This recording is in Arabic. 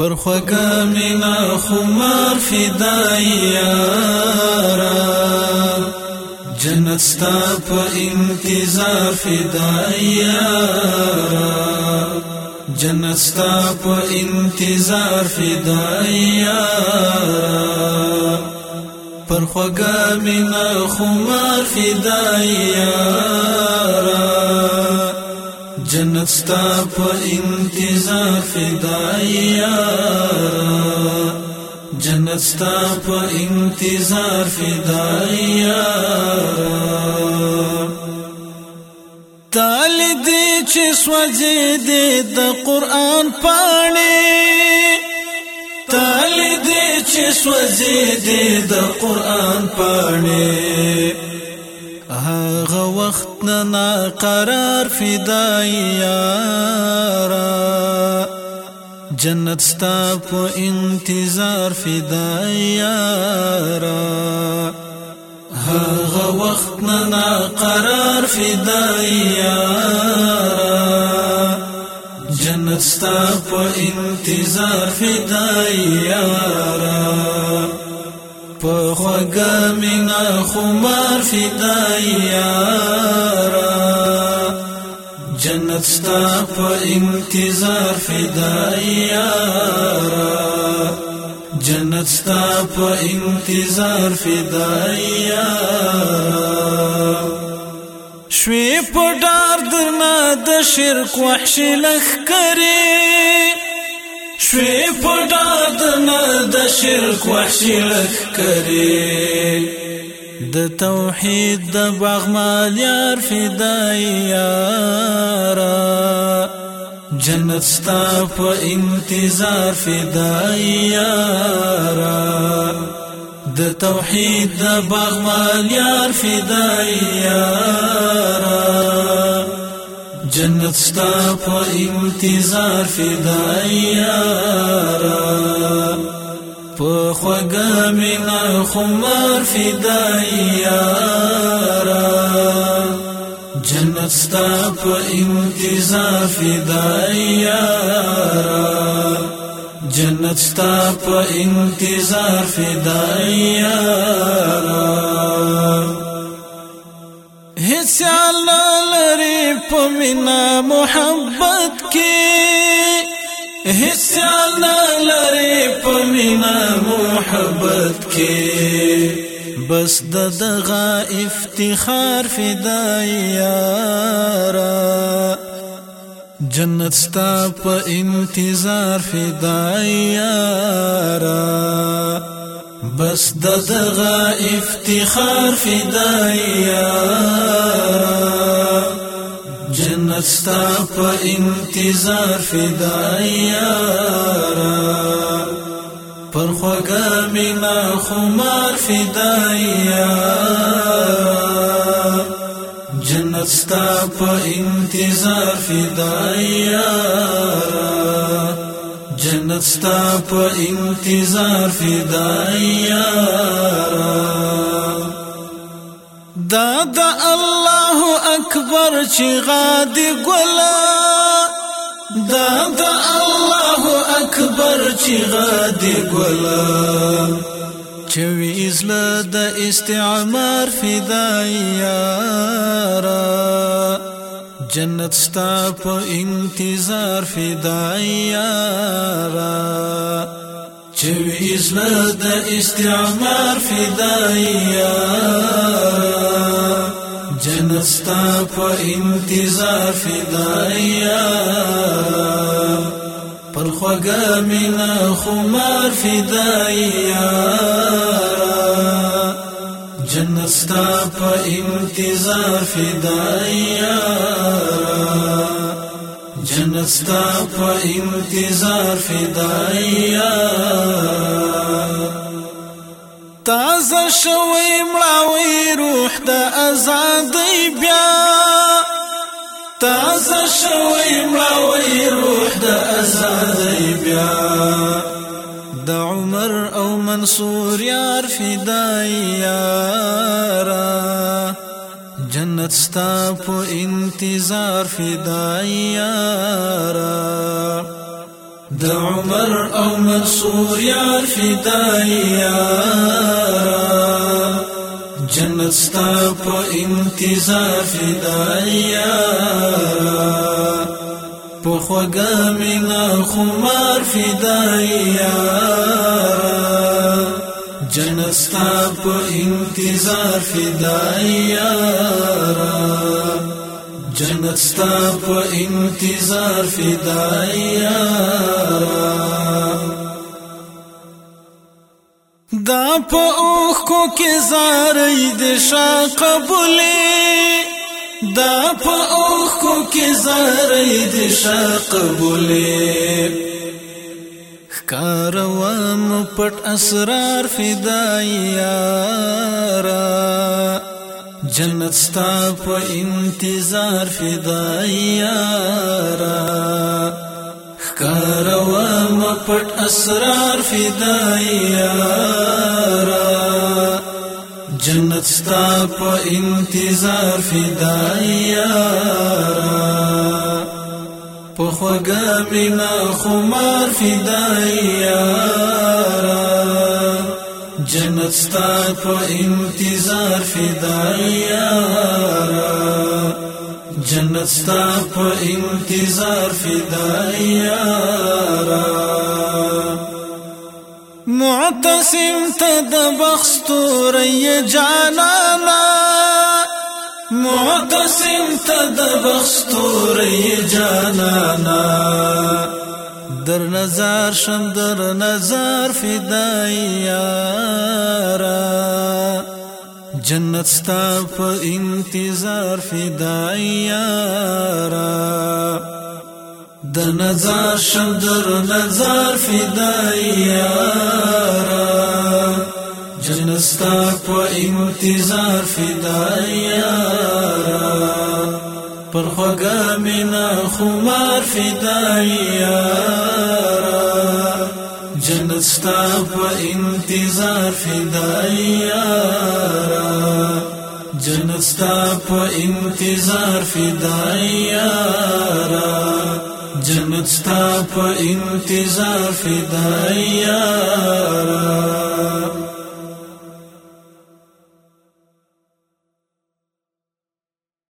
پر خوګه مینا خمار فدایارا جنت ستا په انتظار فدایارا جنت ستا په انتظار فدایارا پر خوګه مینا خمار فدایارا جنت ستا په انتظار فدایا جنت ستا په انتظار فدایا تال دې چې سوځې دې د قران پاڼې. تال دې چې سوځې دې د قران پاڼې هغه وخت نه قرار فدایارا جنت ستا په انتظار فدایارا هغه وخت قرار فدایارا جنت ستا په انتظار فدایارا په خوګه مینا خمار فدایارا جنت ستا په انتظار فدایارا جنت ستا په انتظار فدایارا شوي په ډار درنه د شرک وحش لخ کرے شوی پډاد نه د شرک وحشي لکري د توحید د باغمال یار فدایارا جنت ستا په انتظار فدایارا د توحید د باغمال یار فدایارا جنت ستا په انتظار فدایارا په خوګه مینا خمار فدایارا جنت ستا په انتظار فدایارا جنت ستا په انتظار فدایارا الله لري په مینا محبت کې الله لري په مینا محبت کې بس د دغه افتخار فدایارا جنت ستا په انتظار فدایارا بس د دغه افتخار فدایا جنت ستا په انتظار فدایا پر خوګه مینا خمار فدایا جنت ستا په انتظار فدایا جنت ستا په انتظار فدایا دا د الله اکبر چې غادي ګلا دا د الله اکبر چې غادي ګلا چوي ازله د استعمار فدایا جنت ستا په انتظار فدایارا چوي ازله د استعمار فدایارا جنت ستا په انتظار فدایارا پر خوګه مینا خمار فدایارا جنت ستا په انتظار فدایا۔ جنت ستا په انتظار فدایا۔ تازه شوی مړاوي روح د آزادۍ بیا۔ تازه شوی مړاوي روح د آزادۍ بیا۔ د عمر أو منصور یار فدایارا جنت ستا په انتظار فدایارا د عمر أو منصور یار فدایا جنت ستا په انتظار فدایا په خوګه مینا خمار فدایا جنت ستا په انتظار فدایا جنت ستا په انتظار فدایا دا په اوخ کو کې زارې د شا قبولې. دا په اوخ کو کې زارې د شا قبولې کاروام پټ اسرار فدایا جنت ستا په انتظار فدایا کاروا مپټ اسرار فدایا جنت ستا په انتظار فدایا په خوګه مینا خمار فدایا جنت ستا په انتظار فدایا جنت ستا په انتظار فدایا معتصم ته د بخستوري جانانا معتصم ته د بخستوري جانانا. در نظر شم در نظر فدایا جنت ستا په انتظار فدایا د نظر شم در نظر فدایا جنت ستا په انتظار فدایا. پر خوګه مینا خمار فدایا. جنت ستا په انتظار فدایا. جنت ستا په انتظار فدایا. جنت ستا په انتظار فدایا.